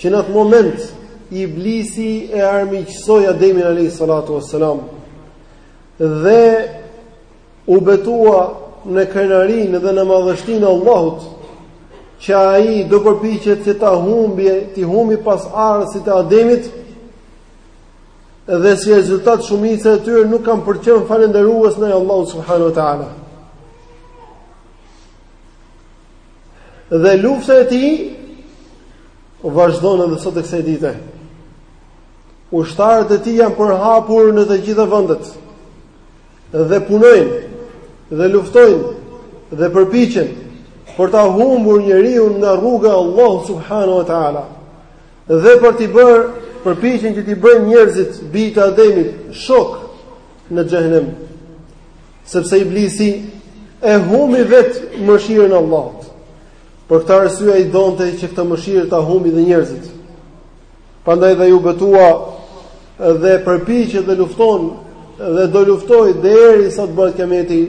Që në atë moment iblisi e armiqësoi Ademin alayhi salatu wassalam dhe u betua në krenarinë dhe në madhështinë e Allahut që ai do përpiqet që ta humbi, t'i humbi pasardhësit e Ademit dhe si rezultat shumica e tyre nuk kanë për qenë falënderues ndaj Allahut subhanahu wa taala. Dhe lufta e tij vazhdon edhe sot e kësaj dite. Ushtarët e tij janë përhapur në të gjitha vendet. Dhe punojnë dhe luftojnë dhe përpiqen për ta humbur njeriu nga rruga e Allahut subhanahu wa taala dhe për t'i bërë përpiqen që t'i bëjnë njerëzit bijtë e Ademit shokë në xhenem. Sepse Iblisi e humbi vetë mëshirën e Allahut. Për këtë arsye ai donte që këtë mëshirë ta humbi dhe njerëzit. Prandaj dhe iu betua dhe përpiqet dhe lufton dhe do luftojë derisa të bëhet kiameti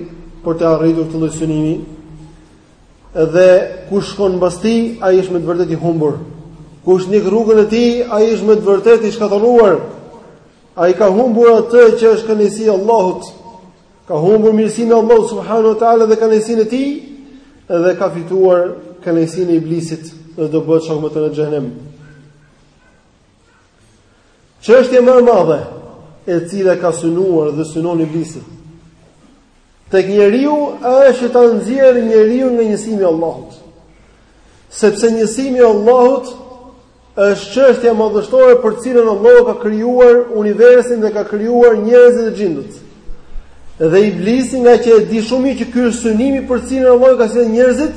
për të arritur këtë lloj synimi. Dhe kush shkon mbas tij, ai është me të vërtetë i humbur. Kush ndjek rrugën e tij, ai është me të vërtetë i shkatërruar. Ai ka humbur atë që është kënaqësia e Allahut. Ka humbur mirësinë e Allahut subhanahu wa taala dhe kënaqësinë e tij dhe ka fituar kënaqësinë e iblisit dhe do bëhet shok me të në xhenem. Çështja më e madhe e cila ka synuar dhe synon iblisi tek njeriu është që ta nxjerrë njeriu nga njësimi i Allahut. Sepse njësimi i Allahut Është çështja madhështore për të cilën Allahu ka krijuar universin dhe ka krijuar njerëzit dhe xhindët. Dhe iblisi ngaqë e di shumë mirë që ky është synimi për të cilin Allahu ka sjellë njerëzit,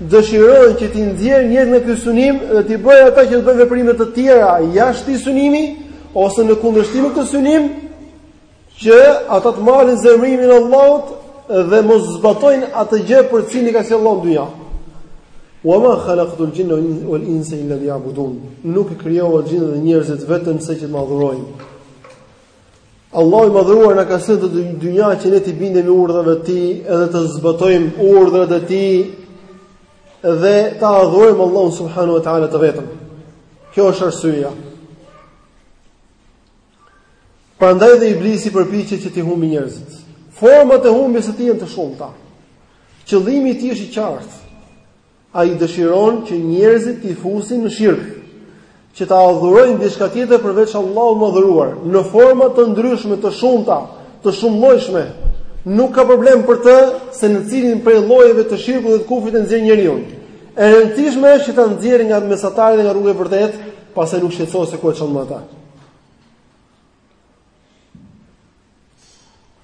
dëshiron që t'i nxjerrë njerëzit nga ky synim dhe t'i bëjë ata që të bëjnë veprime të tjera jashtë këtij synimi ose në kundërshtim me këtë synim që ata të marrin zemërimin e Allahut dhe mos zbatojnë atë gjë për të cilin ka sjellë Allahu në dynja. Wa ma khalaqtu al-jinna wal insa illa liya'budun. Nuk e krijova xhinët dhe njerëzit vetëmse që të më adhurojnë. Allahu i madhëruar na ka sjellë në dynja që ne t'i bindemi urdhrave të Tij edhe të zbatojmë urdhrat e Tij dhe ta adhurojmë Allahun subhanahu wa taala të vetëm. Kjo është arsyeja. Prandaj dhe Iblisi përpiqet që t'i humbi njerëzit. Format e humbjes së tij janë të shumta. Qëllimi i tij është i qartë. Ai dëshiron që njerëzit t'i fusin në shirk, që ta adhurojnë diçka tjetër përveç Allahut të madhëruar, në forma të ndryshme, të shumta, të shumëllojshme. Nuk ka problem për të se në cilin prej llojeve të shirkut dhe të kufrit e nxjerr njeriun. E rëndësishme është që ta nxjerrë nga mesatarja dhe nga rruga e vërtetë, pastaj nuk shqetësohet se ku e çon më ata.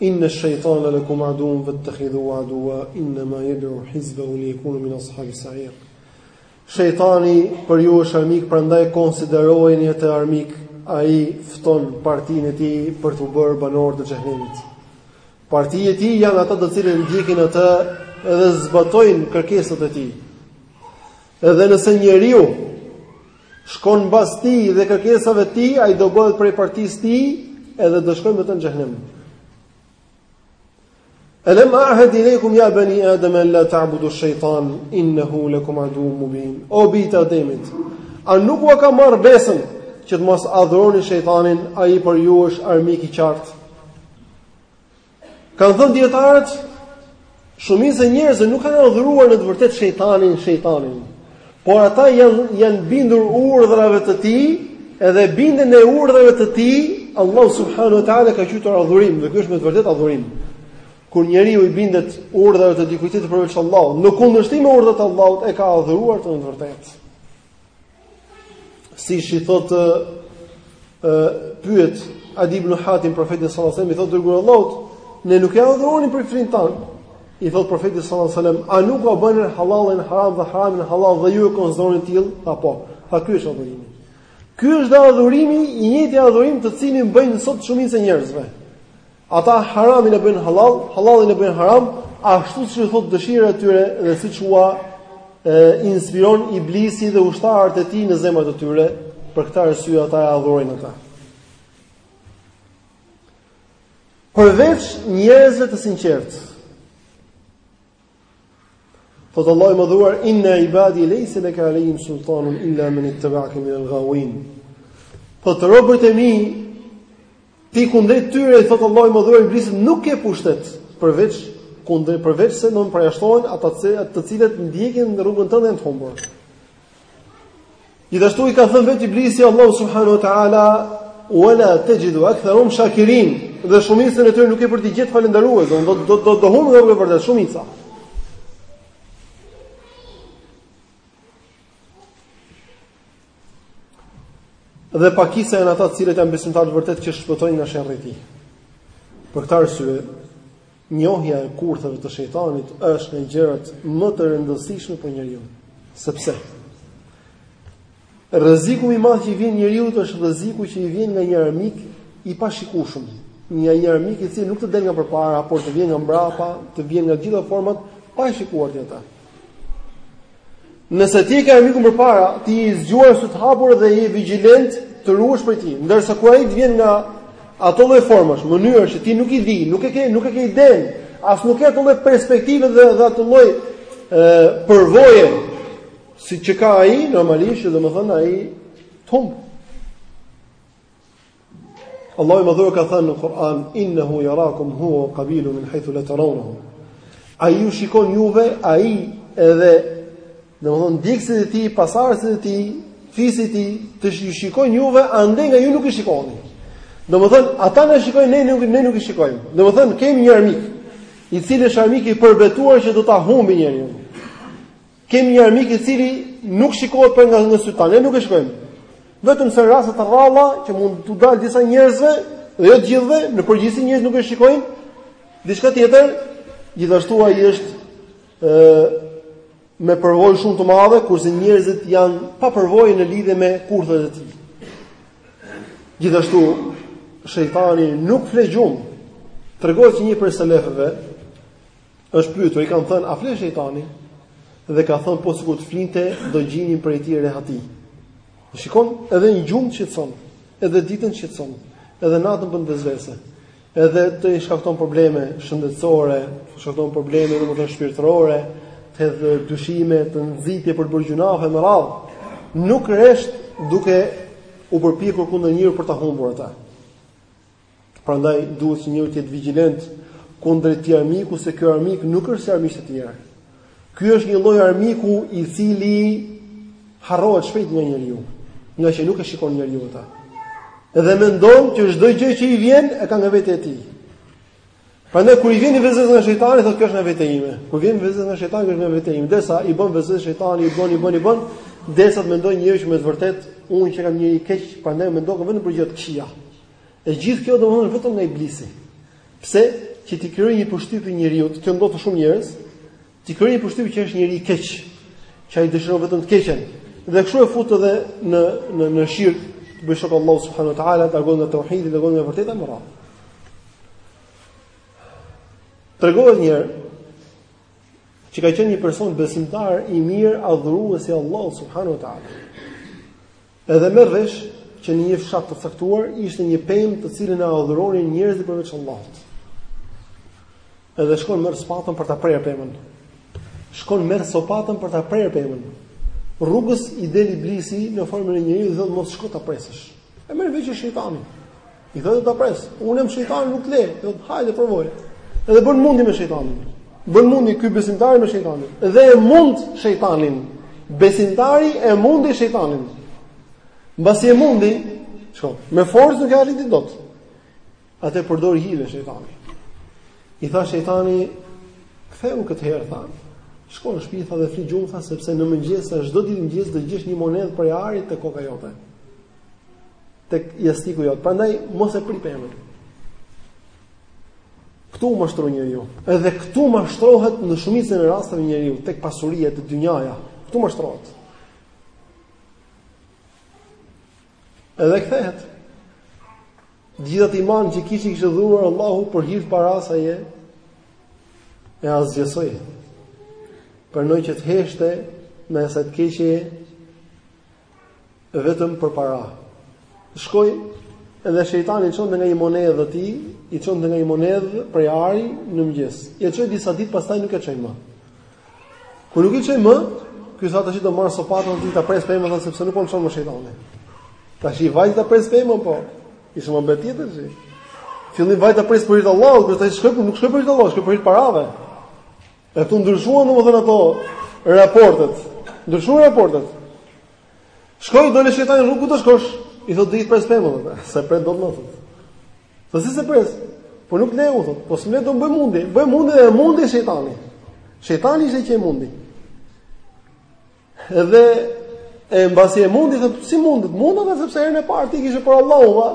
Inna ash-shaytana lakum aduwwun fattakhidhuhu aduwwa inna ma yad'u hizbahu liyakunu min ashabis sa'ir. Shejtani për ju është armik, prandaj konsiderojeni atë armik. Ai fton partinë e tij për t'u bërë banorë të xhehenemit. Partia e tij janë ata të cilët ndjekin atë dhe zbatojnë kërkesat e tij. Edhe nëse njeriu shkon mbas tij dhe kërkesave të tij, ai do bëhet prej partisë së tij edhe do shkojë me të në xhehenem. Alam ahad ilaykum ya bani adam an la ta'budu ash-shaytan innahu lakum aduwwun mubin. O bijtë e Ademit, a nuk ua kam marrë besën që të mos adhuroni shejtanin, ai për ju është armik i qartë. Kanë thënë dijetarët, shumica e njerëzve nuk kanë adhuruar në të vërtetë shejtanin, shejtanin. Por ata i janë bindur urdhrave të tij, edhe bindjen e urdhrave të tij, Allah subhanahu wa taala e ka quajtur adhurim, dhe ky është me të vërtetë adhurim. Kur njeriu i bindet urdhrave të dikujt tjetër përveç Allahut, në kundërshtim me urdhrat e Allahut e ka adhuruar atë në të vërtetë. siç i thotë pyet Adi ibn Hatim profetin sallallahu alajhi wasallam i thot i dërguari i Allahut ne nuk e adhuronim priftërinjtë tanë i thot profeti sallallahu alajhi wasallam a nuk jua bënin halalin haram dhe haramin halal dhe ju e konsideronit të tillë po tha ky është adhurimi ky është adhurimi i njëjti adhurim të cilin bëjnë sot shumica e njerëzve Ata haramin e bëjnë hallall, hallallin e bëjnë haram, ashtu siç u thotë dëshira e tyre dhe siç ua inspiron iblisi dhe ushtarët e tij në zemrat e tyre, për këtë arsye ata e adhurojnë atë. Përveç njerëzve të sinqertë, Thotë Allahu i madhëruar, inna ibadi lejse leke alejhim sultanun, illa men ittebeake minel gawin. Thotë robërit e mi, ti kundrejt tyre, i thotë Allahu i madhëruar Iblisit, nuk ke pushtet, përveç, kundrejt, përveçse domethënë përjashtohen, ata të cilët ndjekin rrugën tënde dhe janë të humbur. Gjithashtu i ka thënë vetë Iblisi Allahut subhanahu wa taala wala tajidu aktharahum shakirin dhe shumicën e tyre nuk ke për t'i gjetur falënderues, do do do do, do humbin rrugën e vërtetë shumica. Dhe pakisa janë ata të cilët janë besimtarë të vërtetë që shpëtojnë nga sherri i tij. Për këtë arsye, Njohja e kurtheve të shejtanit është nga gjërat më të rëndësishme për njeriun. Sepse rreziku më i madh që i vjen njeriut është rreziku që i vjen nga një armik i pashikueshëm, nga një armik i cili nuk të del nga përpara, por të vjen nga mbrapa, të vjen nga të gjitha format pa e shikuar ti atë. Nëse ti e ke armikun përpara, ti i zgjuar sy të hapur dhe je vigjilent të ruhesh prej tij. Ndërsa kur ai të vjen nga ato lloj formash, mënyrash që ti nuk i di, nuk e ke, nuk e ke idenë, as nuk ke ato lloj perspektive dhe dhe ato lloj ë përvoje siç ka ai normalisht, domethënë ai të humb Allahu i Madhëruar ka thënë në Kur'an innahu yarakum huwa wa qabiluhu min haythu la tarawnahum. Ai ju shikon juve, ai edhe domthon ndjekësit e tij, pasardhësit e tij, fisi i tij, të ju shikojnë juve andej nga ju nuk i shikoni. Domthon ata na shikojnë ne nuk ne nuk i shikojmë. Domthon kemi një armik i cili është armik i përbetuar që do ta humbi njeriun. Kemi një armik i cili nuk shikohet pra nga nga sytë tanë, ne nuk e shikojmë. Vetëm se në raste të rralla që mund t'u dalë disa njerëzve dhe jo të gjithëve, në përgjithësi njerëzit nuk e shikojnë. Diçka tjetër, gjithashtu ai është ë me përvojë shumë të madhe, kurse njerëzit janë pa përvojë në lidhje me kurthet e tij. Gjithashtu, shejtani nuk fle gjumë. Tregohet se një prej selefëve Është pyetur, i kanë thënë, a fle shejtani? Dhe ka thënë, po sikur të flinte, do gjenim prej tij rehati. Shikon, edhe në gjumë të shqetëson, edhe ditën të shqetëson, edhe natën bën vesvese. Edhe të shkakton probleme shëndetësore, të shkakton probleme domethënë shpirtërore, të hedh dyshime, të nxit për të bërë gjynahe e me radhë. Nuk rresht duke u përpjekur kundër njeriut për ta humbur atë. Prandaj duhet që njeriu të jetë vigjilent kundër këtij armiku se ky armik nuk është si armiqtë e tjerë. Ky është një lloj armiku i cili harrohet shpejt nga njeriu, nga që nuk e shikon njeriu atë. Dhe mendon që çdo gjë që i vjen e ka nga vetja e tij. Prandaj kur i vjen një vesvese nga shejtani, thotë kjo është nga vetja ime. Kur vjen vesvese nga shejtani, kjo është nga vetja ime. Derisa i bën vesvese shejtani, i bën, i bën, i bën, derisa mendon njeriu që me të vërtet unë qenkam njeri i keq, prandaj mendon vetëm për gjëra të këqija. E gjithë kjo domethënë është vetëm nga iblisi. Pse? Që t'i krijojë një përshtypje njeriut, kjo ndodh te shumë njerëz, t'i krijojë një përshtypje që është njeri i keq, që ai dëshiron vetëm të keqen. Dhe kështu e fut edhe në në në shirk, t'i bëjë shok Allahut subhanahu wa taala, ta largojë nga teuhidi, ta largojë nga e vërteta me radhë. Tregohet një herë që ka qenë një person besimtar i mirë, adhurues i Allahut subhanahu wa taala. Edhe merr vesh që në një fshat të caktuar ishte një pemë të cilën e adhuronin njerëzit përveç Allahut. Edhe shkon merr sopatën për ta prerë pemën. Shkon merr sopatën për ta prerë pemën. Rrugës i del iblisi në formën e njeriut dhe thotë mos shko ta presësh. E merr vesh shejtani. I thotë ta pres. Unë jam shejtani nuk të lë. Thotë hajde provoje. Edhe bën mundi me shejtanin. Bën mundi ky besimtar me shejtanin. Dhe e mund shejtanin. Besimtari e mundi shejtanin. Mbasi e mundi, çka? Me forcë nuk e arriti dot. Atëherë përdor hile shejtani. I tha shejtani, ktheu këtë herë tha. Shko në shtëpi tha dhe fli gjumë tha sepse në mëngjes tha çdo ditë në mëngjes do gjesh një monedhë prej ari te koka jote. tek jastiku jot. Prandaj mos e pre pemën. Këtu u mashtron njeriu. Edhe këtu mashtrohet në shumicën e rasteve njeriu tek pasuria, te dynjaja. Këtu mashtrohet. Edhe kthehet. Gjithë atë iman që kishte i kishte dhuruar Allahu për hir të parasë ai e asgjësoi. Pranoi që të heshtë ndaj së të keqes vetëm për para. Shkoi dhe shejtani i çon nga një monedhë çdo ditë, i çon nga një monedhë prej ari në mëngjes. Ia çoi disa ditë, pastaj nuk e çoi më. Kur nuk e çoi më, ky tha tash do marr sopatën dhe ta pres pemën tha sepse nuk po më çon më shejtani. Tashi vajti ta presë pemën po. Ishte nijeti tjetër tashi. Në fillim vajti ta presë për hir të Allahut, kurse tash shkoi nuk shkoi për hir të Allahut, shkoi për hir të parave. E këtu ndryshuan domethënë ato raportet. Ndryshuan raportet. Shkoi doli shejtani në rrugë ku do shkosh? I thotë do ta pres pemën atë. S'e pret dot i thotë. Po si s'e pres? Po nuk të lë unë thotë. Po s'më le do bëjmë mundi. Bëjnë mundi dhe e mundi shejtani. Shejtani ishte që e mundi. Dhe e mbasi e mundi thotë si munde? Të munda tha sepse herën e parë ti e kishe për Allahun tha.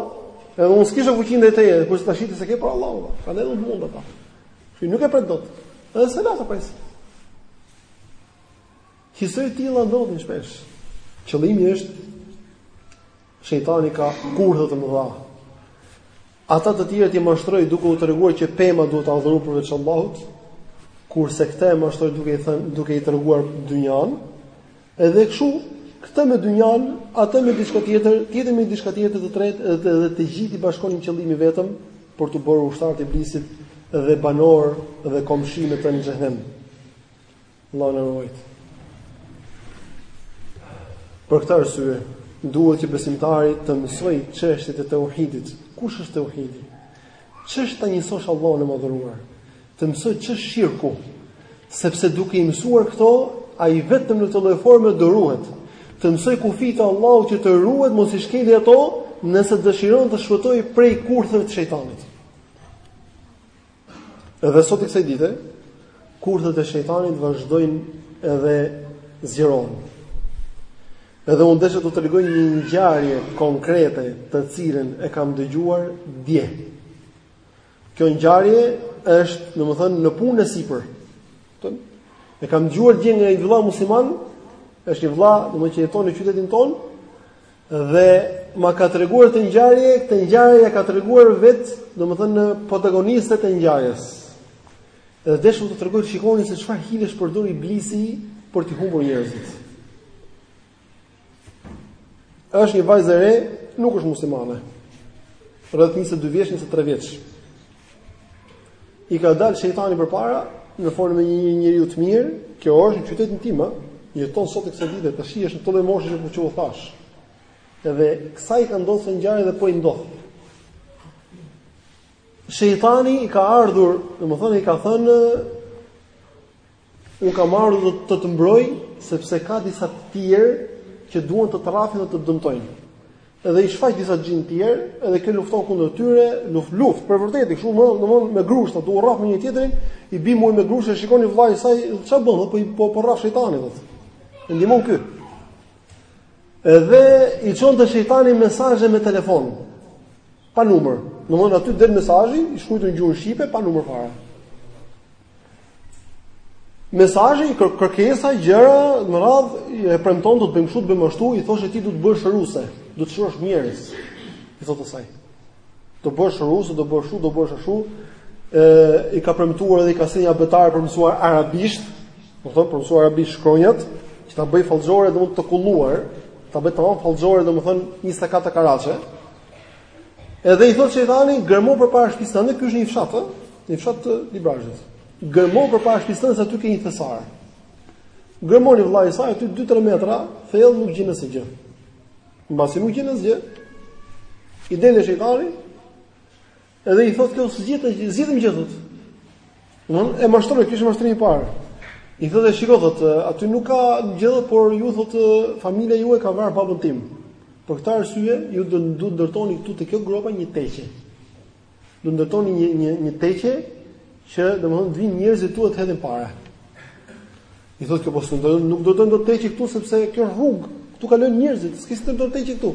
Edhe unë s'kisha fuqi ndaj teje, kurse tash ti s'e ke për Allahun tha. Prandaj të munda tha. Ti nuk e pret dot. Edhe s'e la ta presë. Histori të tilla ndodhin shpesh. Qëllimi është Shejtani ka kurthe të mëdha. Ata të tjerët i mashtroi duke u treguar që pema duhet të adhurohet përveç Allahut, kurse këtë e mashtroi duke i thënë, duke i treguar dynjan. Edhe kështu, këtë me dynjan, atë me diçka tjetër, tjetrin me diçka tjetër të tretë, edhe, edhe të gjithë i bashkon një qëllim, vetëm për t'u bërë ushtar të iblisit dhe banor dhe komshi me të në xhehenem. Allahu na ruajt. Për këtë arsye, duhet që besimtari të mësojë çështjet e tauhidit. Kush është tauhidi? Ç'është ta njësosh Allahun e madhëruar? Të mësoj ç'është shirku. Sepse duke i mësuar këto, ai vetëm në këtë lloj forme do ruhet. Të mësoj kufijtë e Allahut që të ruhet mos i shkelë ato, nëse dëshiron të shpëtojë prej kurtheve të shejtanit. Edhe sot e kësaj dite, kurthet e shejtanit vazhdojnë edhe zgjerohen. Edhe unë desha të tregoj një ngjarje konkrete të cilën e kam dëgjuar dje. Kjo ngjarje është, domethënë, në punë e sipër. E kam dëgjuar dje nga një vëlla musliman, është një vëlla, domethënë që jeton në qytetin tonë, Dhe ma ka treguar këtë ngjarje, këtë ngjarje ia ka treguar vet, domethënë protagonistja e ngjarjes. Dhe desha të tregoj shikoni se çfarë hilesh përdor iblisi për t'i humbur njerëzit. Është një vajzë e re, nuk është muslimane. Rreth 22 vjeç, 23 vjeç. I ka dalë shejtani përpara në formën e një njeriu të mirë, kjo është në qytetin tim, ë. Jeton sot e kësaj dite, tashi është në atë lloj moshe që u thash. Edhe kësaj i ka ndodh kjo ngjarje dhe po i ndodh. Shejtani i ka ardhur, domethënë i ka thënë Unë kam ardhur të të mbroj sepse ka disa të tjerë që duan të të rrafin dhe të të dëmtojnë. Edhe i shfaq disa xhin të tjerë, edhe kjo lufton kundër tyre, luft luft për vërtet, kështu më domthon me grusht, duke u rraf me një tjetrin, i bie me grusht, e shikon vllai i saj, ça bën, po po po rraf shejtanin thotë. E ndihmon ky. Edhe i çonte shejtani mesazhe me telefon. Pa numër. Domthon aty del mesazhi, i shkruajtur në gjuhën shqipe pa numër fare. Mesazhi kër, kërkesa gjëra në radh e premton do të bëjmë kështu, të bëjmë ashtu, i thoshë ti do të bësh rukje, do të shërosh njerëz. I thotë asaj. Do bësh rukje, do bësh ashtu, do bësh ashtu. Ë i ka premtuar edhe i ka sjellë një abetare për mësuar arabisht, domethënë për mësuar arabisht shkronjat, që ta bëj fallxhore domethënë të kulluar, ta bëj tamam fallxhore domethën 24 karaçe. Edhe i thotë shejtani, gërmo përpara shtëpisë tënde, se ky është një fshat, ë? Në fshat të Librazhdit. Gërmo përpara shtëpisë tonë se aty ke një thesar. Gërmon vëllai i saj aty 2-3 metra, thellë nuk gjen asgjë. Mbasi nuk gjen asgjë, i del shejtani edhe i thotë kjo s'gjetëm, s'gjetëm gjë thotë. Unë e mashtron, ky ishte mashtrimi i parë. I thotë shiko thotë, aty nuk ka gjë, por ju thotë familja juaj ka vrarë babën tim. Për këtë arsye ju do të ndërtoni këtu te kjo gropa një teqe. Do ndërtoni një një një teqe që domethënë të vinë njerëzit e të hedhin pare. I thotë kjo po s'u, nuk ndërtohet dot teqe këtu sepse kjo rrugë, këtu kalojnë njerëzit, s'ke si të ndërtosh teqe këtu.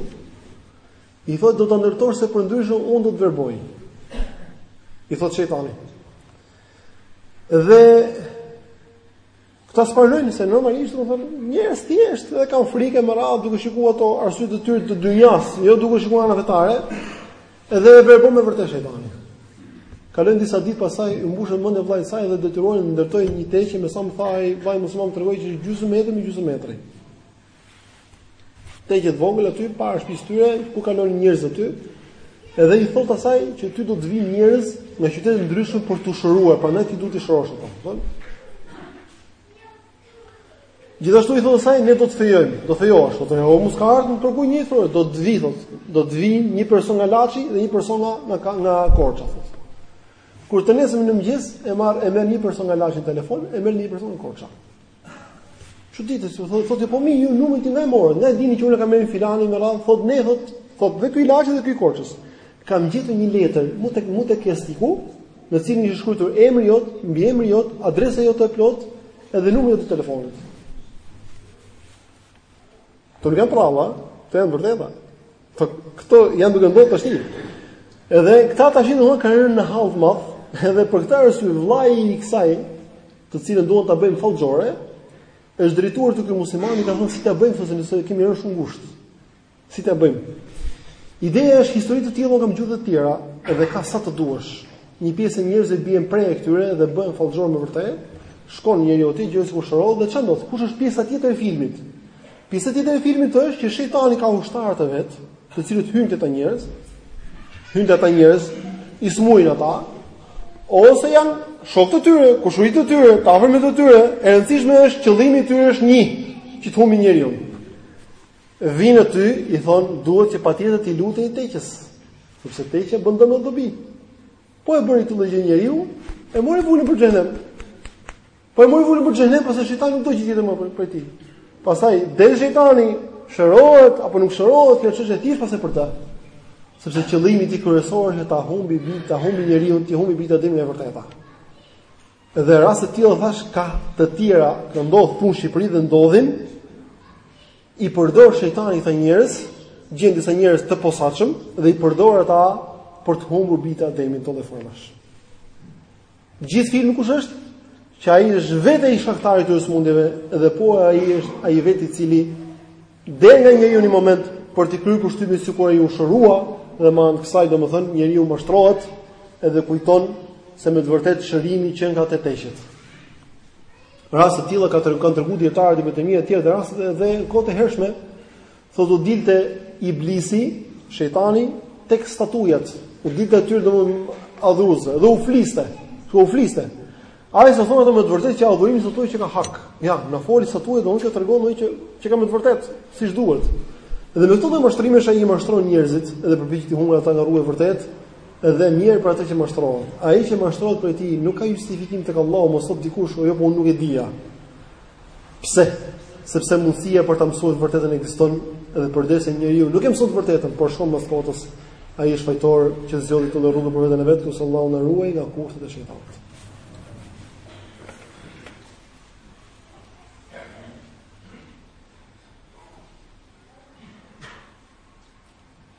I thotë do ta ndërtosh se përndryshe unë do të të verboj. I thotë shejtani. Dhe Këta s'pranojnë se normalisht domethënë njerëz të thjeshtë dhe kanë frikë me radhë duke shikuar ato arsye të tyre të dynjas, jo duke shikuar ana fetare, edhe e verbon me vërtet shejtani. Kalojnë disa ditë pastaj i mbushet mendja vllait saj dhe detyrohen të ndërtojnë një teqe me sa më tha ai vllai musliman tregoi që është gjysmë metri me gjysmë metri. Teqe të vogël aty para shtëpisë së tyre, ku kalonin njerëz aty, edhe i thotë asaj që ty do të vinë njerëz nga qytete të ndryshme për t'u shëruar, prandaj ti duhet t'i shërosh ata. Kupton? Gjithashtu i thotë asaj ne do të të fejojmë, do fejohesh, do të thotë, o mos ka ardhur për kujt një thotë, do të vi thotë, do të vi një person nga Laçi dhe një person nga nga, nga Korça thotë. Kur të nesërmen në mëngjes e marr e merr një person nga Laçi në telefon, e merr një person nga Korça. Çuditet, thotë, thotë, thotë, po ju numrin tim nga e morët, nga e dini që unë kam emrin filani me radhë, thotë ne thotë, thotë dhe ky i Laçit dhe ky i Korçës. Kam gjetur një letër, mu tek mu tek jastiku, në të cilën ishte shkruar emri jot, mbiemri jot, adresa jote e plotë, edhe numri i telefonit. Këto nuk janë përralla, këto janë të vërteta. Po këto janë duke ndodhur tash. Edhe këta tashi domethënë kanë rënë në hall të madh, edhe për këtë arsye vllai i kësaj, të cilën duan ta bëjnë fallxhore, është drejtuar te ky musliman i ka thënë si ta bëjmë thonë se kemi rënë shumë ngushtë. Si ta bëjmë? Ideja është histori të tilla kam dëgjuar të tjera, edhe ka sa të duash. Një pjesë e njerëzve bien pre e këtyre dhe bëhen fallxhore me vërtet. Shkon njeriu aty gjë sikur shërohet dhe çfarëdo. Kush është pjesa tjetër e filmit? Pjesa tjetër e filmit është që shejtani ka ushtarë të vet, të cilët hyjnë te ata njerëz, hyjnë te ata njerëz, i smujnë ata, ose janë shokë të tyre, kushurinj të tyre, të afërm të tyre, e rëndësishme është qëllimi i tyre është një, që të humbin njeriun. Vijnë aty, i thonë, duhet që patjetër t'i lutesh teqes, sepse teqja bën dëm e dobi. Po e bëri këtë gjë njeriu, e mori vulën për xhehenem. Po e mori vulën për xhehenem, pastaj shejtani nuk do gjë tjetër më për, për ti. Pastaj del shejtani, shërohet apo nuk shërohet, kjo çështje e thjeshtë pastaj për të. Sepse qëllimi i tij kryesor është ta humbi, ta humbi njeriu, ta humbi atë nga e vërteta. Dhe raste të tilla thashë ka të tjera, që ndodhin dhe në Shqipëri dhe ndodhin i përdor shejtani këta njerëz, gjen disa njerëz të posaçëm dhe i përdor ata për të humbur vit atë e vërteta. Gjithë filmi kush është? Që ai është vetë i shkaktari i tyre sëmundjeve dhe po ai është ai vetë i cili del nga njeriu në moment për të krijuar përshtypjen sikur ai u shërua dhe me anë kësaj domethënë njeriu mashtrohet edhe kujton se me të vërtetë shërimi qenka te teqet. Raste të tilla kanë treguar treguar dijetarët Ibn Tejmija e të tjerë dhe raste edhe në kohët e hershme Thotë u dilte Iblisi, shejtani, tek statujat. U dilte atyre domthonë adhuruesve dhe u fliste. Që u fliste. Aq sa thonë ata me të vërtetë që adhurimi i statujave qenka hak. Ja, na foli statuja domthonë që tregon që që qenka me të vërtetë, siç duhet. Dhe me këto mashtrime ai i mashtron njerëzit dhe përpiqet t'i humbë ata nga rruga e vërtetë dhe mjerë për atë që mashtrohet. Ai që mashtrohet për të nuk ka justifikim tek Allahu, mos thotë dikush, jo po unë nuk e dija. Pse? Sepse mundësia për ta mësuar të vërtetën ekziston dhe përderisa njeriu nuk e mëson të vërtetën, por shkon pas kotës, ai është fajtor që zgjodhi atë rrugë për veten e vet, lus Allahun na ruaj nga kurthet e shejtanit.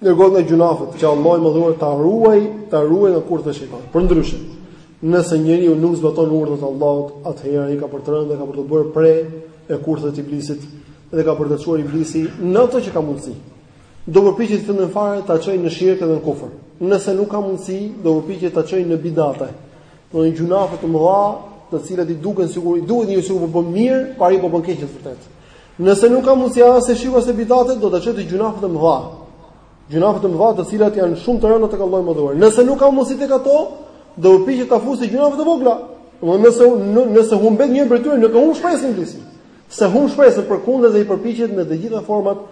Largohet nga gjunafet që Allahu i madhëruar ta ruaj, ta ruaj nga kurthet e shejtanit. Përndryshe, nëse njeriu nuk zbaton urdhrat e Allahut, atëherë ai ka për të rënë dhe ka për t'u bërë pre e kurtheve të iblisit dhe ka për ta çuar iblisi në ato që ka mundësi. Do përpiqet në çdo formë ta çojë në shirk dhe në kufër. Nëse nuk ka mundësi, do përpiqet ta çojë në bidate. Domethënë gjunafe të mëdha, të cilat i duken sikur i duhet një sikur po bën mirë, por ai po bën keq në të vërtetë. Nëse nuk ka mundësi as te shirku as te bidatet do ta çojë te gjunafet e mëdha. Gjunafet e mëdha të cilat janë shumë të rënda tek Allahu i madhëruar. Nëse nuk ka mundësi tek ato, do përpiqet ta fusë te gjunafet e vogla. Domthonë nëse nëse humbet një prej tyre, nuk e humb shpresën iblisi. S'e humb shpresën përkundrazi ai përpiqet me të gjitha format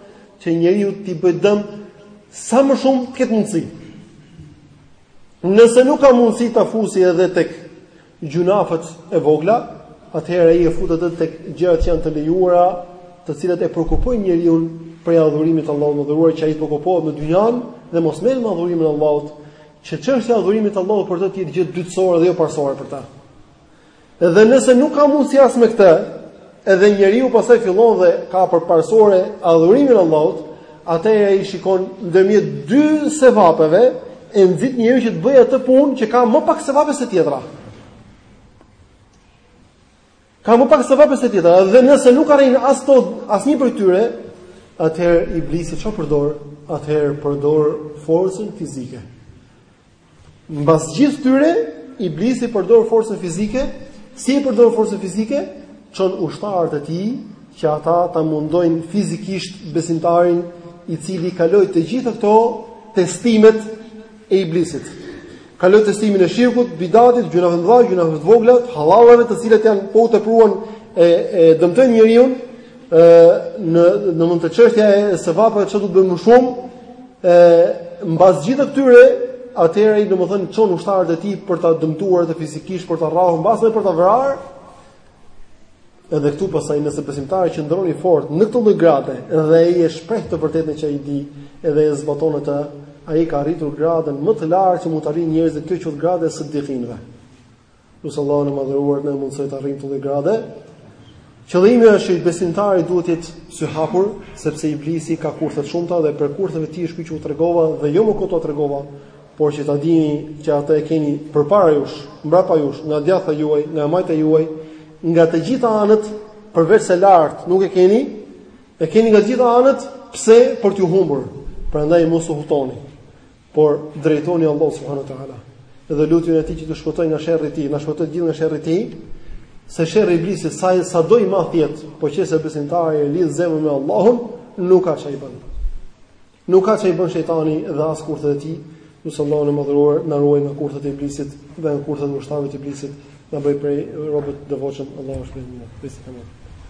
që njeriut t'i bëjë dëm sa më shumë të ketë mundësi. Nëse nuk ka mundësi ta fusi edhe tek gjunafet e vogla, atëherë ai e fut atë tek gjërat që janë të lejuara, të cilat e preokupojnë njeriun prej adhurimit të Allahut të Madhëruar që ai të preokupohet me dynjan dhe mos merret me adhurimin e Allahut, që çështja e adhurimit të Allahut për të të jetë gjë dytësore dhe jo parësore për të. Dhe nëse nuk ka mundësi as me këtë, Edhe njeriu pastaj fillon dhe ka përparësore adhurimin e Allahut, atëherë ai shikon ndërmjet dy sevapeve e nxit njeriun që të bëjë atë punë që ka më pak sevape se tjetra. Ka më pak sevape se tjetra dhe nëse nuk arrin as to asnjë prej tyre, atëherë iblisi çfarë përdor? Atëherë përdor forcën fizike. Mbas gjithë tyre, iblisi përdor forcën fizike, si e përdor forcën fizike? Çon ushtarët e tij që ata ta mundojnë fizikisht besimtarin i cili kaloi të gjitha këto testimet e iblisit. Kaloi testimin e shirkut, bidatit, gjunave të mëdha, gjunave të vogla, hallallave të cilat janë po u tepruan e e dëmtojnë njeriun, ë në në mund te çështja e sevapeve ça do të bëjë më shumë ë mbas gjithë këtyre atëherë ai domethënë çon ushtarët e tij për ta dëmtuar atë fizikisht për ta rrahur mbase dhe për ta vrarë edhe këtu pastaj nëse besimtari qëndron i fortë në këtë lloj grade dhe ai e shpreh të vërtetën që ai di edhe e zbaton atë ai ka arritur gradën më të lartë që mund ta arrijnë njerëzit kjo që gradë e siddikinëve Lus Allahun e Madhëruar të na mundësojë ta arrijmë këtë lloj grade. Qëllimi është që besimtari duhet të jetë syhapur, sepse iblisi ka kurthe të shumta dhe prej kurtheve të tij është ky që u tregova dhe jo më kot tregova, por që ta dini që atë e keni përpara jush, mbrapa jush, nga e djathta juaj, nga e majta juaj, nga të gjitha anët, përveçse lart nuk e keni, e keni nga të gjitha anët, pse për t'ju humbur. Prandaj mos u hutoni. Por drejtojuni Allahut subhanahu wa taala dhe lutjuni atij që të shpëtojë nga sherri i tij, na shpëtojë gjithë nga sherri i tij, se sherri i iblisit sa i sado i madh të jetë, po qe se besimtari e lidh zemrën me Allahun, nuk ka çfarë i bën. Nuk ka çfarë i bën shejtani dhe as kurthet e tij, lus Allahun e Madhëruar na ruajë nga kurthet e iblisit dhe nga kurthet e ushtarëve të iblisit, na bëjë prej robve të devotshëm, Allahu shpëton. Besim.